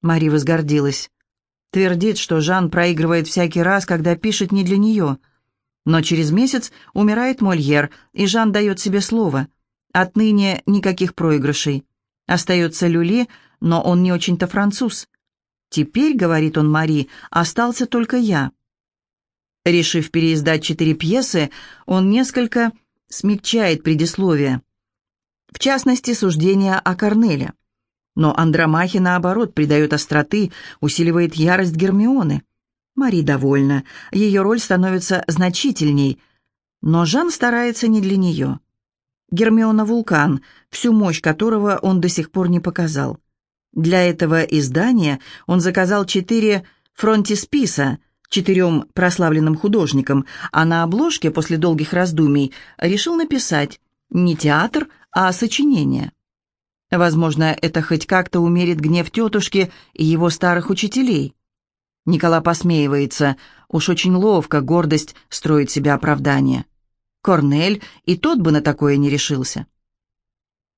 Мари возгордилась. Твердит, что Жан проигрывает всякий раз, когда пишет не для нее. Но через месяц умирает Мольер, и Жан дает себе слово. Отныне никаких проигрышей. Остается Люли, но он не очень-то француз. «Теперь, — говорит он Мари, — остался только я». Решив переиздать четыре пьесы, он несколько смягчает предисловие. В частности, суждение о Корнеле. Но Андромахи, наоборот, придает остроты, усиливает ярость Гермионы. Мари довольна, ее роль становится значительней, но Жан старается не для нее. Гермиона — вулкан, всю мощь которого он до сих пор не показал. Для этого издания он заказал четыре фронтисписа четырем прославленным художникам, а на обложке после долгих раздумий решил написать не театр, а сочинение. Возможно, это хоть как-то умерит гнев тетушки и его старых учителей. Никола посмеивается, уж очень ловко гордость строит себе оправдание. Корнель и тот бы на такое не решился.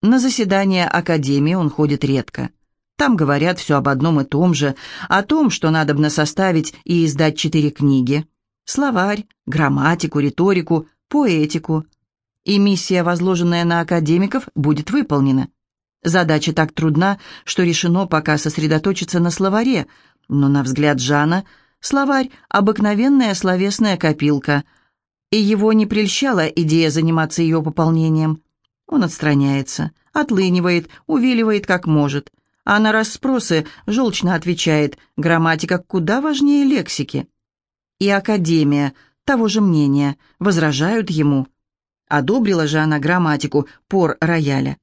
На заседания Академии он ходит редко. Там говорят все об одном и том же, о том, что надобно составить и издать четыре книги. Словарь, грамматику, риторику, поэтику. И миссия, возложенная на академиков, будет выполнена. Задача так трудна, что решено пока сосредоточиться на словаре, но, на взгляд Жана, словарь — обыкновенная словесная копилка, и его не прельщала идея заниматься ее пополнением. Он отстраняется, отлынивает, увиливает как может, а на расспросы желчно отвечает, грамматика куда важнее лексики. И Академия того же мнения, возражают ему. Одобрила же она грамматику пор рояля.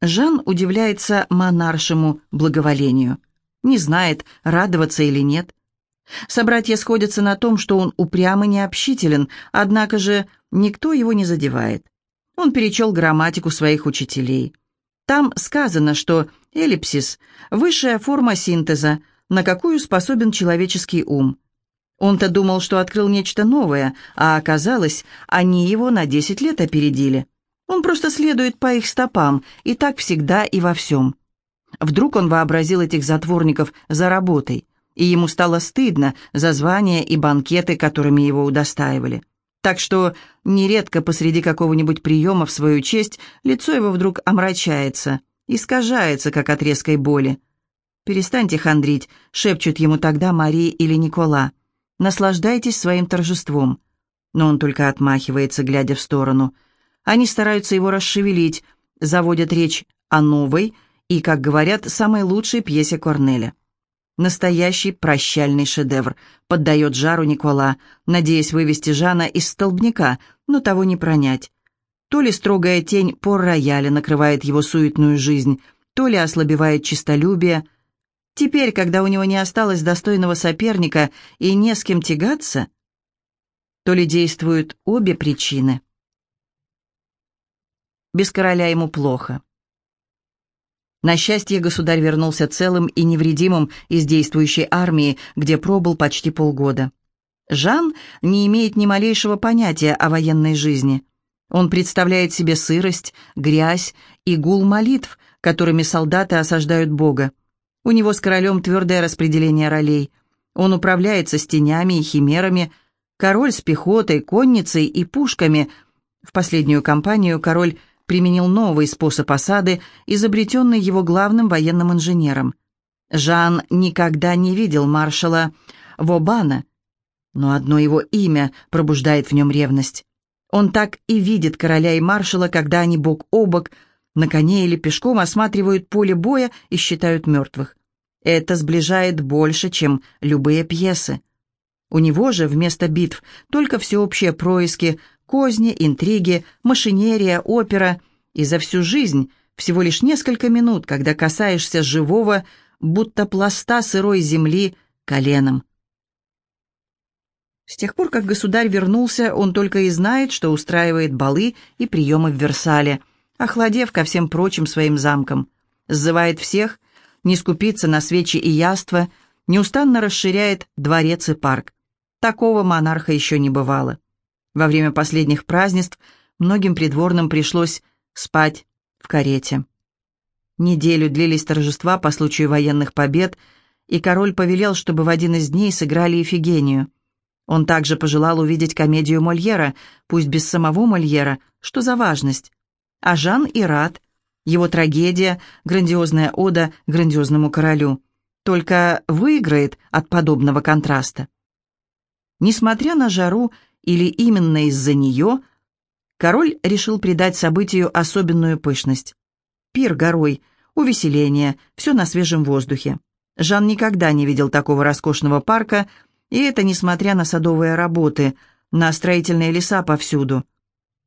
Жан удивляется монаршему благоволению. Не знает, радоваться или нет. Собратья сходятся на том, что он упрям и необщителен, однако же никто его не задевает. Он перечел грамматику своих учителей. Там сказано, что эллипсис – высшая форма синтеза, на какую способен человеческий ум. Он-то думал, что открыл нечто новое, а оказалось, они его на 10 лет опередили. Он просто следует по их стопам, и так всегда и во всем. Вдруг он вообразил этих затворников за работой, и ему стало стыдно за звания и банкеты, которыми его удостаивали. Так что нередко посреди какого-нибудь приема в свою честь лицо его вдруг омрачается, искажается, как от резкой боли. «Перестаньте хандрить», — шепчут ему тогда Мария или Никола. «Наслаждайтесь своим торжеством». Но он только отмахивается, глядя в сторону — они стараются его расшевелить, заводят речь о новой и, как говорят, самой лучшей пьесе Корнеля. Настоящий прощальный шедевр, поддает жару Никола, надеясь вывести Жана из столбняка, но того не пронять. То ли строгая тень пор рояля накрывает его суетную жизнь, то ли ослабевает честолюбие. Теперь, когда у него не осталось достойного соперника и не с кем тягаться, то ли действуют обе причины – без короля ему плохо. На счастье, государь вернулся целым и невредимым из действующей армии, где пробыл почти полгода. Жан не имеет ни малейшего понятия о военной жизни. Он представляет себе сырость, грязь и гул молитв, которыми солдаты осаждают Бога. У него с королем твердое распределение ролей. Он управляется с тенями и химерами, король с пехотой, конницей и пушками. В последнюю кампанию король применил новый способ осады, изобретенный его главным военным инженером. Жан никогда не видел маршала Вобана, но одно его имя пробуждает в нем ревность. Он так и видит короля и маршала, когда они бок о бок, на коне или пешком осматривают поле боя и считают мертвых. Это сближает больше, чем любые пьесы. У него же вместо битв только всеобщие происки, Козни, интриги, машинерия, опера. И за всю жизнь всего лишь несколько минут, когда касаешься живого, будто пласта сырой земли, коленом. С тех пор, как государь вернулся, он только и знает, что устраивает балы и приемы в Версале, охладев ко всем прочим своим замкам. Сзывает всех, не скупится на свечи и яства, неустанно расширяет дворец и парк. Такого монарха еще не бывало. Во время последних празднеств многим придворным пришлось спать в карете. Неделю длились торжества по случаю военных побед, и король повелел, чтобы в один из дней сыграли Ифигению. Он также пожелал увидеть комедию Мольера, пусть без самого Мольера, что за важность. А Жан и рад. Его трагедия, грандиозная ода грандиозному королю, только выиграет от подобного контраста. Несмотря на жару или именно из-за нее, король решил придать событию особенную пышность. Пир горой, увеселение, все на свежем воздухе. Жан никогда не видел такого роскошного парка, и это несмотря на садовые работы, на строительные леса повсюду.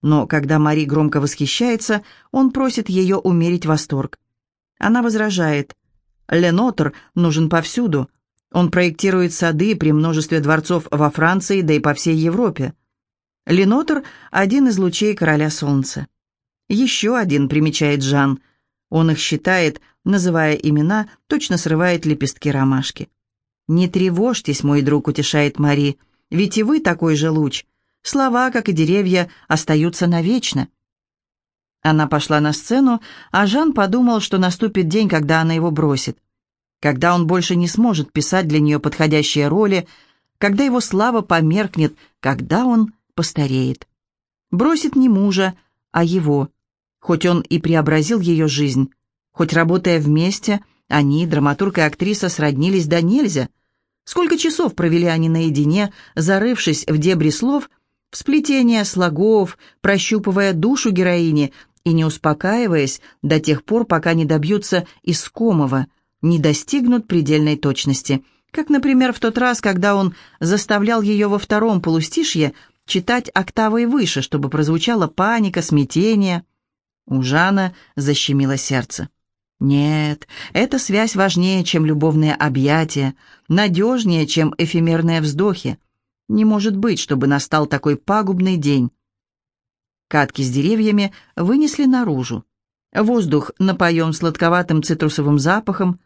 Но когда Мари громко восхищается, он просит ее умерить восторг. Она возражает. «Ленотр нужен повсюду. Он проектирует сады при множестве дворцов во Франции, да и по всей Европе. Ленотр – один из лучей короля солнца. Еще один, примечает Жан. Он их считает, называя имена, точно срывает лепестки ромашки. «Не тревожьтесь, мой друг», — утешает Мари, — «ведь и вы такой же луч. Слова, как и деревья, остаются навечно». Она пошла на сцену, а Жан подумал, что наступит день, когда она его бросит. Когда он больше не сможет писать для нее подходящие роли, когда его слава померкнет, когда он постареет. Бросит не мужа, а его. Хоть он и преобразил ее жизнь, хоть работая вместе, они, драматург и актриса, сроднились до нельзя. Сколько часов провели они наедине, зарывшись в дебри слов, в сплетение слогов, прощупывая душу героини и не успокаиваясь до тех пор, пока не добьются искомого, не достигнут предельной точности. Как, например, в тот раз, когда он заставлял ее во втором полустишье читать октавой выше, чтобы прозвучала паника, смятение. У Жана защемило сердце. Нет, эта связь важнее, чем любовные объятия, надежнее, чем эфемерные вздохи. Не может быть, чтобы настал такой пагубный день. Катки с деревьями вынесли наружу. Воздух напоен сладковатым цитрусовым запахом.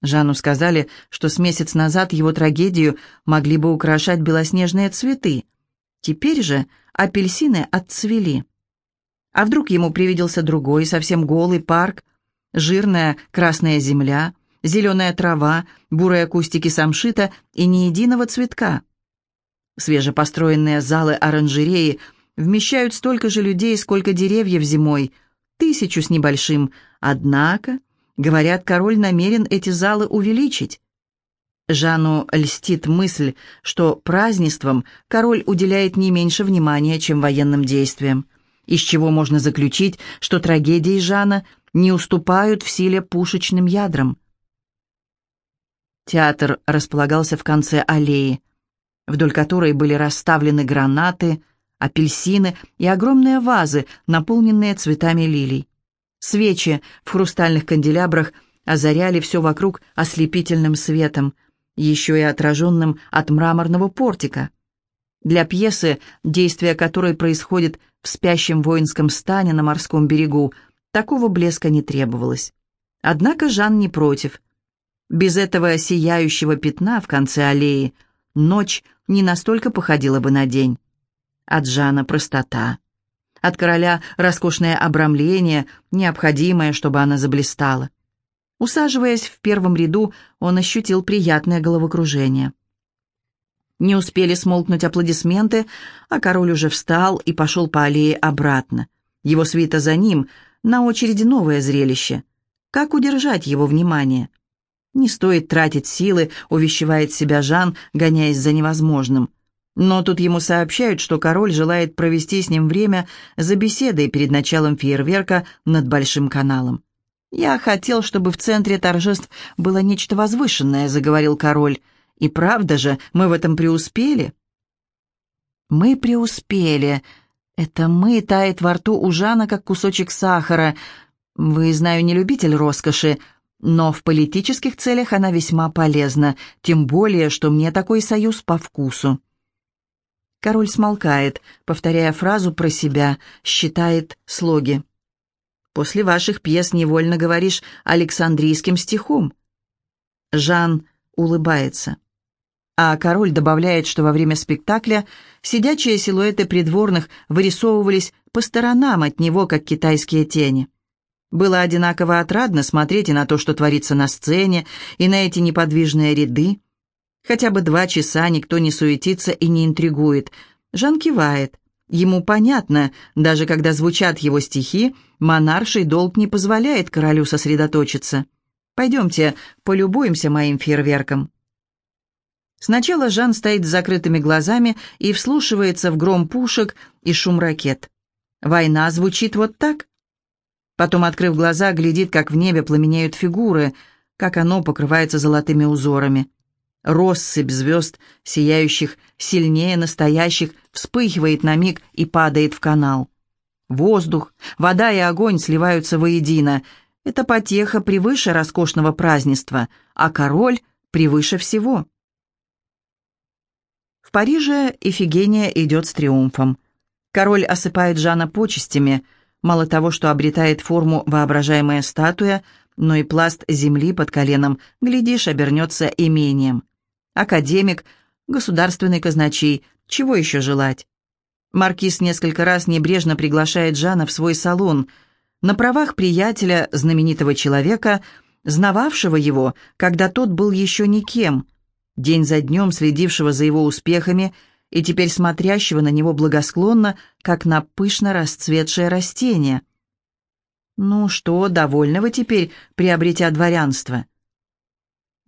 Жанну сказали, что с месяц назад его трагедию могли бы украшать белоснежные цветы. Теперь же апельсины отцвели. А вдруг ему привиделся другой, совсем голый парк, жирная красная земля, зеленая трава, бурые кустики самшита и ни единого цветка. Свежепостроенные залы оранжереи вмещают столько же людей, сколько деревьев зимой, тысячу с небольшим. Однако, говорят, король намерен эти залы увеличить. Жанну льстит мысль, что празднествам король уделяет не меньше внимания, чем военным действиям, из чего можно заключить, что трагедии Жана не уступают в силе пушечным ядрам. Театр располагался в конце аллеи, вдоль которой были расставлены гранаты, апельсины и огромные вазы, наполненные цветами лилий. Свечи в хрустальных канделябрах озаряли все вокруг ослепительным светом, еще и отраженным от мраморного портика. Для пьесы, действие которой происходит в спящем воинском стане на морском берегу, такого блеска не требовалось. Однако Жан не против. Без этого сияющего пятна в конце аллеи ночь не настолько походила бы на день. От Жана простота. От короля роскошное обрамление, необходимое, чтобы она заблистала. Усаживаясь в первом ряду, он ощутил приятное головокружение. Не успели смолкнуть аплодисменты, а король уже встал и пошел по аллее обратно. Его свита за ним, на очереди новое зрелище. Как удержать его внимание? Не стоит тратить силы, увещевает себя Жан, гоняясь за невозможным. Но тут ему сообщают, что король желает провести с ним время за беседой перед началом фейерверка над Большим каналом. «Я хотел, чтобы в центре торжеств было нечто возвышенное», — заговорил король. «И правда же, мы в этом преуспели?» «Мы преуспели. Это «мы» тает во рту у Жана, как кусочек сахара. Вы, знаю, не любитель роскоши, но в политических целях она весьма полезна, тем более, что мне такой союз по вкусу». Король смолкает, повторяя фразу про себя, считает слоги. После ваших пьес невольно говоришь Александрийским стихом». Жан улыбается. А король добавляет, что во время спектакля сидячие силуэты придворных вырисовывались по сторонам от него, как китайские тени. Было одинаково отрадно смотреть и на то, что творится на сцене, и на эти неподвижные ряды. Хотя бы два часа никто не суетится и не интригует. Жан кивает. Ему понятно, даже когда звучат его стихи, монарший долг не позволяет королю сосредоточиться. Пойдемте, полюбуемся моим фейерверком. Сначала Жан стоит с закрытыми глазами и вслушивается в гром пушек и шум ракет. Война звучит вот так. Потом, открыв глаза, глядит, как в небе пламенеют фигуры, как оно покрывается золотыми узорами. Россыпь звезд, сияющих сильнее настоящих, вспыхивает на миг и падает в канал. Воздух, вода и огонь сливаются воедино. Это потеха превыше роскошного празднества, а король превыше всего. В Париже Эфигения идет с триумфом. Король осыпает Жана почестями. Мало того, что обретает форму воображаемая статуя, но и пласт земли под коленом, глядишь, обернется имением. Академик, государственный казначей, чего еще желать? Маркиз несколько раз небрежно приглашает Жана в свой салон. На правах приятеля, знаменитого человека, знававшего его, когда тот был еще никем, день за днем следившего за его успехами и теперь смотрящего на него благосклонно, как на пышно расцветшее растение. «Ну что, довольны вы теперь, приобретя дворянство?»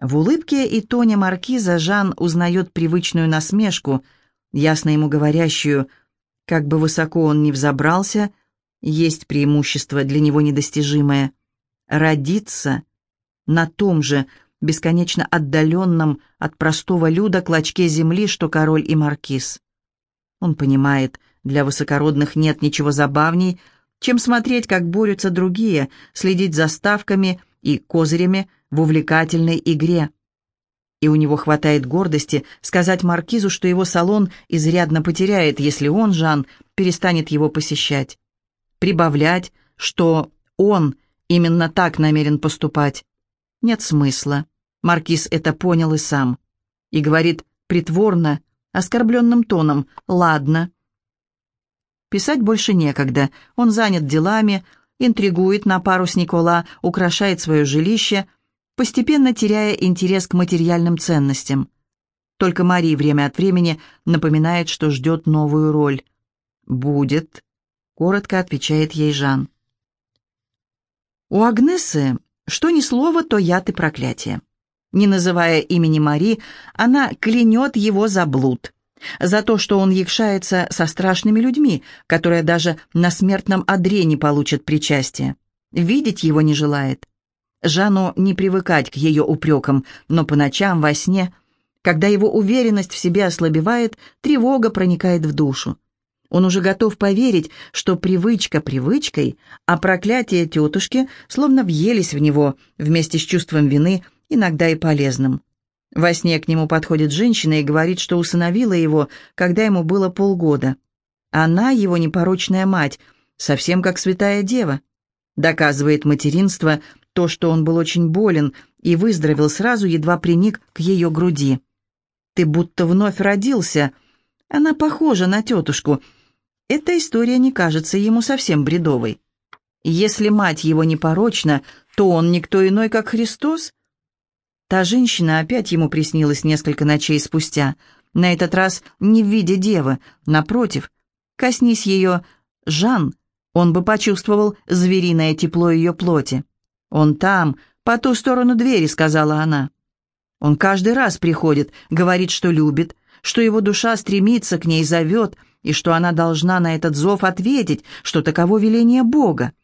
В улыбке и тоне маркиза Жан узнает привычную насмешку, ясно ему говорящую, как бы высоко он ни взобрался, есть преимущество для него недостижимое — родиться на том же бесконечно отдаленном от простого люда клочке земли, что король и маркиз. Он понимает, для высокородных нет ничего забавней, чем смотреть, как борются другие, следить за ставками и козырями в увлекательной игре. И у него хватает гордости сказать маркизу, что его салон изрядно потеряет, если он, Жан, перестанет его посещать. Прибавлять, что он именно так намерен поступать. Нет смысла. Маркиз это понял и сам. И говорит притворно, оскорбленным тоном «Ладно». Писать больше некогда. Он занят делами, интригует на пару с Никола, украшает свое жилище, постепенно теряя интерес к материальным ценностям. Только Мари время от времени напоминает, что ждет новую роль. «Будет», — коротко отвечает ей Жан. У Агнесы что ни слово, то яд и проклятие. Не называя имени Мари, она клянет его за блуд, за то, что он якшается со страшными людьми, которые даже на смертном одре не получат причастия. Видеть его не желает. Жану не привыкать к ее упрекам, но по ночам во сне, когда его уверенность в себе ослабевает, тревога проникает в душу. Он уже готов поверить, что привычка привычкой, а проклятие тетушки словно въелись в него вместе с чувством вины иногда и полезным. Во сне к нему подходит женщина и говорит, что усыновила его, когда ему было полгода. Она, его непорочная мать, совсем как святая дева. Доказывает материнство то, что он был очень болен и выздоровел сразу, едва приник к ее груди. «Ты будто вновь родился. Она похожа на тетушку». Эта история не кажется ему совсем бредовой. Если мать его непорочна, то он никто иной, как Христос. Та женщина опять ему приснилась несколько ночей спустя, на этот раз не в виде девы, напротив. Коснись ее, Жан, он бы почувствовал звериное тепло ее плоти. «Он там, по ту сторону двери», — сказала она. Он каждый раз приходит, говорит, что любит, что его душа стремится к ней, зовет, и что она должна на этот зов ответить, что таково веление Бога.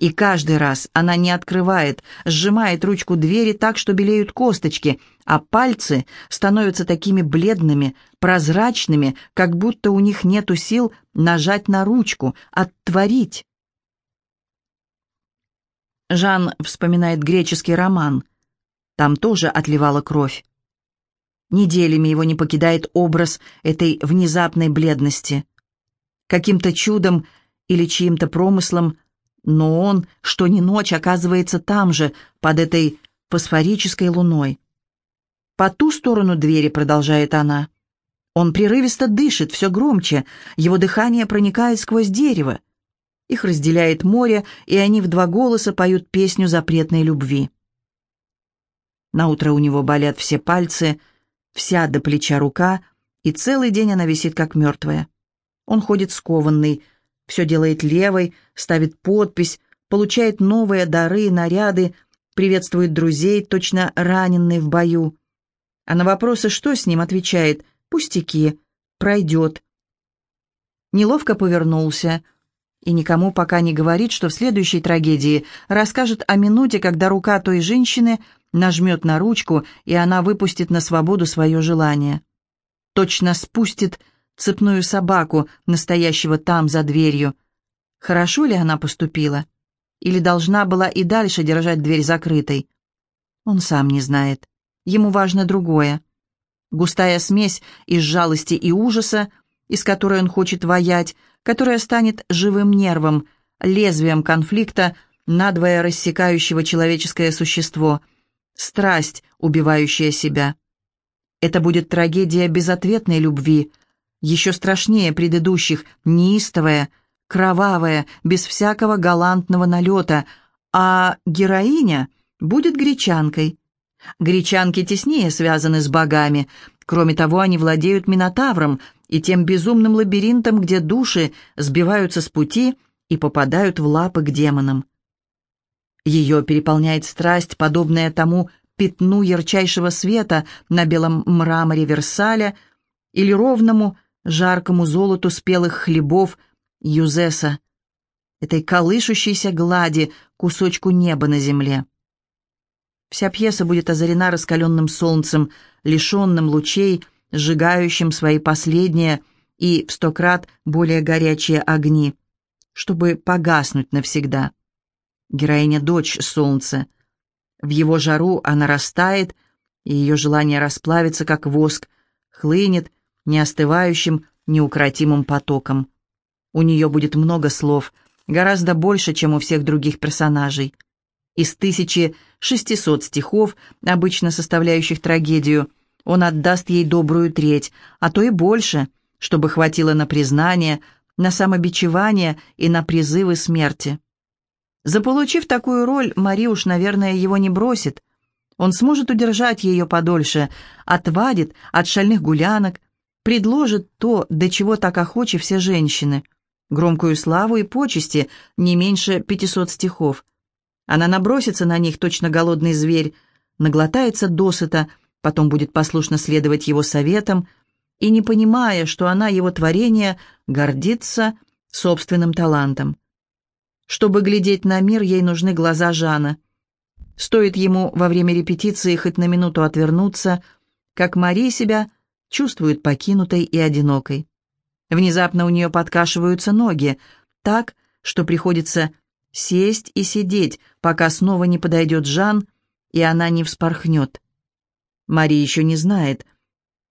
И каждый раз она не открывает, сжимает ручку двери так, что белеют косточки, а пальцы становятся такими бледными, прозрачными, как будто у них нету сил нажать на ручку, оттворить. Жан вспоминает греческий роман. Там тоже отливала кровь. Неделями его не покидает образ этой внезапной бледности. Каким-то чудом или чьим-то промыслом но он, что ни ночь, оказывается там же, под этой фосфорической луной. По ту сторону двери, продолжает она. Он прерывисто дышит, все громче, его дыхание проникает сквозь дерево. Их разделяет море, и они в два голоса поют песню запретной любви. Наутро у него болят все пальцы, вся до плеча рука, и целый день она висит как мертвая. Он ходит скованный, все делает левой, ставит подпись, получает новые дары, наряды, приветствует друзей, точно раненый в бою. А на вопросы, что с ним, отвечает «пустяки, пройдет». Неловко повернулся и никому пока не говорит, что в следующей трагедии расскажет о минуте, когда рука той женщины нажмет на ручку, и она выпустит на свободу свое желание. Точно спустит цепную собаку, настоящего там, за дверью. Хорошо ли она поступила? Или должна была и дальше держать дверь закрытой? Он сам не знает. Ему важно другое. Густая смесь из жалости и ужаса, из которой он хочет воять, которая станет живым нервом, лезвием конфликта, надвое рассекающего человеческое существо, страсть, убивающая себя. Это будет трагедия безответной любви, еще страшнее предыдущих, неистовая, кровавая, без всякого галантного налета, а героиня будет гречанкой. Гречанки теснее связаны с богами, кроме того, они владеют Минотавром и тем безумным лабиринтом, где души сбиваются с пути и попадают в лапы к демонам. Ее переполняет страсть, подобная тому пятну ярчайшего света на белом мраморе Версаля или ровному, жаркому золоту спелых хлебов Юзеса, этой колышущейся глади, кусочку неба на земле. Вся пьеса будет озарена раскаленным солнцем, лишенным лучей, сжигающим свои последние и в сто крат более горячие огни, чтобы погаснуть навсегда. Героиня — дочь солнца. В его жару она растает, и ее желание расплавиться, как воск, хлынет неостывающим, неукротимым потоком. У нее будет много слов, гораздо больше, чем у всех других персонажей. Из 1600 стихов, обычно составляющих трагедию, он отдаст ей добрую треть, а то и больше, чтобы хватило на признание, на самобичевание и на призывы смерти. Заполучив такую роль, Мари уж, наверное, его не бросит. Он сможет удержать ее подольше, отвадит от шальных гулянок, предложит то, до чего так охочи все женщины. Громкую славу и почести, не меньше пятисот стихов. Она набросится на них, точно голодный зверь, наглотается досыта, потом будет послушно следовать его советам, и, не понимая, что она его творение, гордится собственным талантом. Чтобы глядеть на мир, ей нужны глаза Жана. Стоит ему во время репетиции хоть на минуту отвернуться, как Мария себя чувствует покинутой и одинокой. Внезапно у нее подкашиваются ноги, так, что приходится сесть и сидеть, пока снова не подойдет Жан, и она не вспорхнет. Мария еще не знает.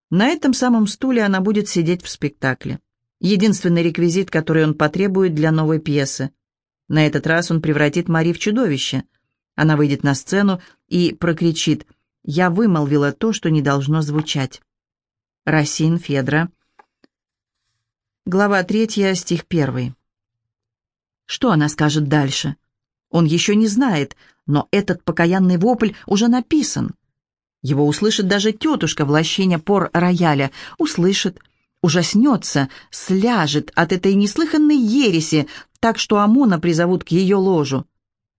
На этом самом стуле она будет сидеть в спектакле. Единственный реквизит, который он потребует для новой пьесы. На этот раз он превратит Мари в чудовище. Она выйдет на сцену и прокричит «Я вымолвила то, что не должно звучать». Расин, Федра. Глава третья, стих первый. Что она скажет дальше? Он еще не знает, но этот покаянный вопль уже написан. Его услышит даже тетушка в лощине пор рояля. Услышит, ужаснется, сляжет от этой неслыханной ереси, так что Амона призовут к ее ложу.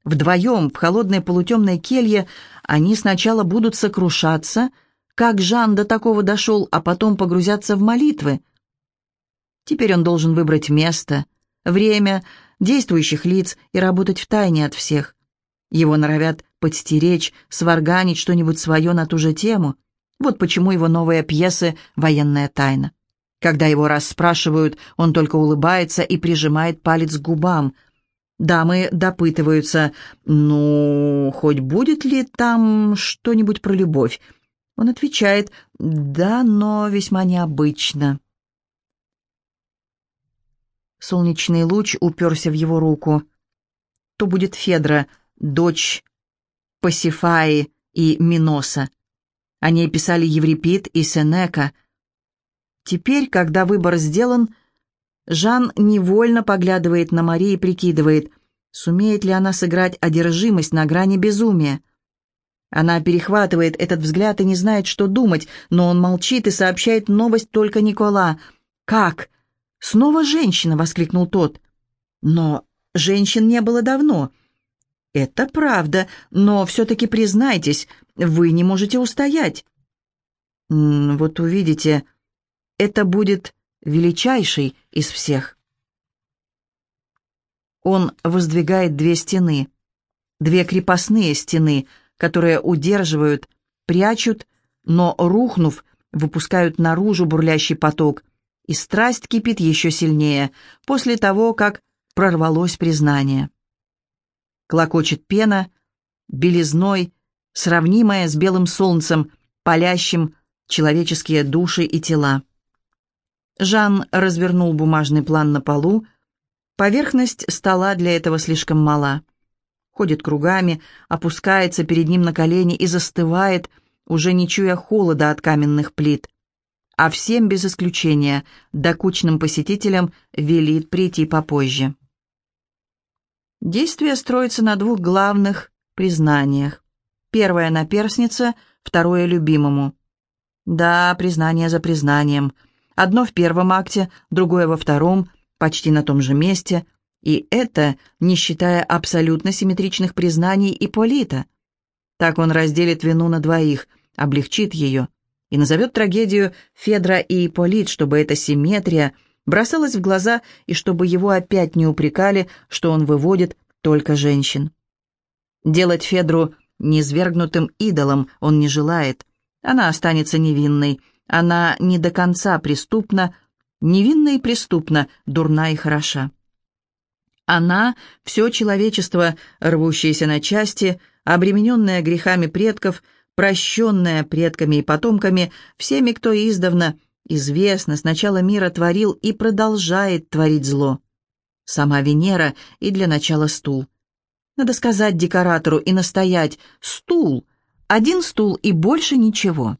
Вдвоем в холодной полутемной келье они сначала будут сокрушаться, как Жан до такого дошел, а потом погрузятся в молитвы. Теперь он должен выбрать место, время, действующих лиц и работать втайне от всех. Его норовят подстеречь, сварганить что-нибудь свое на ту же тему. Вот почему его новая пьеса «Военная тайна». Когда его расспрашивают, он только улыбается и прижимает палец к губам. Дамы допытываются, ну, хоть будет ли там что-нибудь про любовь. Он отвечает, да, но весьма необычно. Солнечный луч уперся в его руку. То будет Федра, дочь Пасифаи и Миноса. О ней писали Еврипид и Сенека — Теперь, когда выбор сделан, Жан невольно поглядывает на Мари и прикидывает, сумеет ли она сыграть одержимость на грани безумия. Она перехватывает этот взгляд и не знает, что думать, но он молчит и сообщает новость только Никола. «Как? Снова женщина!» — воскликнул тот. «Но женщин не было давно». «Это правда, но все-таки признайтесь, вы не можете устоять». «Вот увидите, это будет величайший из всех. Он воздвигает две стены, две крепостные стены, которые удерживают, прячут, но, рухнув, выпускают наружу бурлящий поток, и страсть кипит еще сильнее после того, как прорвалось признание. Клокочет пена, белизной, сравнимая с белым солнцем, палящим человеческие души и тела. Жан развернул бумажный план на полу. Поверхность стола для этого слишком мала. Ходит кругами, опускается перед ним на колени и застывает, уже не чуя холода от каменных плит. А всем без исключения, докучным посетителям велит прийти попозже. Действие строится на двух главных признаниях. Первое на перстнице, второе любимому. Да, признание за признанием – Одно в первом акте, другое во втором, почти на том же месте. И это не считая абсолютно симметричных признаний Ипполита. Так он разделит вину на двоих, облегчит ее и назовет трагедию Федра и Ипполит, чтобы эта симметрия бросалась в глаза и чтобы его опять не упрекали, что он выводит только женщин. Делать Федру низвергнутым идолом он не желает. Она останется невинной, она не до конца преступна, невинна и преступна, дурна и хороша. Она — все человечество, рвущееся на части, обремененное грехами предков, прощенное предками и потомками, всеми, кто издавна, известно, с начала мира творил и продолжает творить зло. Сама Венера и для начала стул. Надо сказать декоратору и настоять «стул», один стул и больше ничего.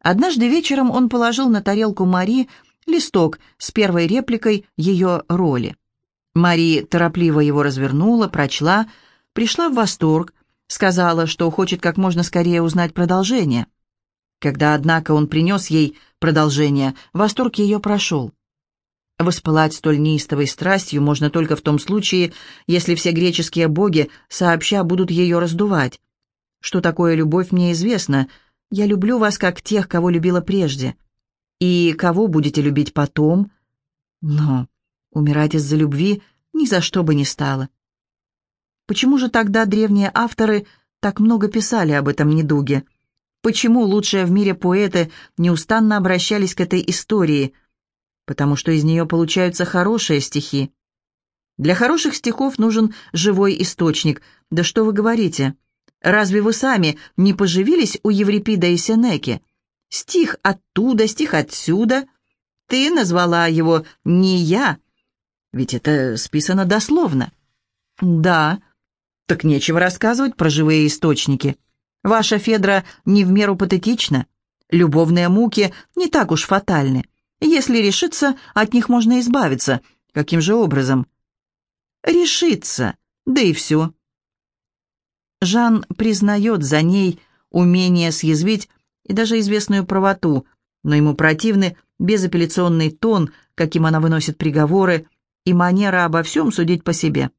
Однажды вечером он положил на тарелку Мари листок с первой репликой ее роли. Мари торопливо его развернула, прочла, пришла в восторг, сказала, что хочет как можно скорее узнать продолжение. Когда, однако, он принес ей продолжение, восторг ее прошел. Воспылать столь неистовой страстью можно только в том случае, если все греческие боги сообща будут ее раздувать. Что такое любовь, мне известно — я люблю вас, как тех, кого любила прежде. И кого будете любить потом? Но умирать из-за любви ни за что бы не стало. Почему же тогда древние авторы так много писали об этом недуге? Почему лучшие в мире поэты неустанно обращались к этой истории? Потому что из нее получаются хорошие стихи. Для хороших стихов нужен живой источник. Да что вы говорите? Разве вы сами не поживились у Еврипида и Сенеки? Стих оттуда, стих отсюда. Ты назвала его «не я», ведь это списано дословно. Да, так нечего рассказывать про живые источники. Ваша Федра не в меру патетична. Любовные муки не так уж фатальны. Если решиться, от них можно избавиться. Каким же образом? Решиться, да и все. Жан признает за ней умение съязвить и даже известную правоту, но ему противны безапелляционный тон, каким она выносит приговоры, и манера обо всем судить по себе.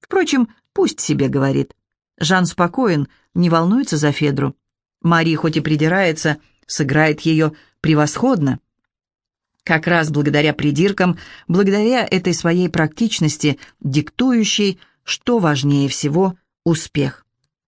Впрочем, пусть себе говорит. Жан спокоен, не волнуется за Федру. Мари хоть и придирается, сыграет ее превосходно. Как раз благодаря придиркам, благодаря этой своей практичности, диктующей, что важнее всего, успех.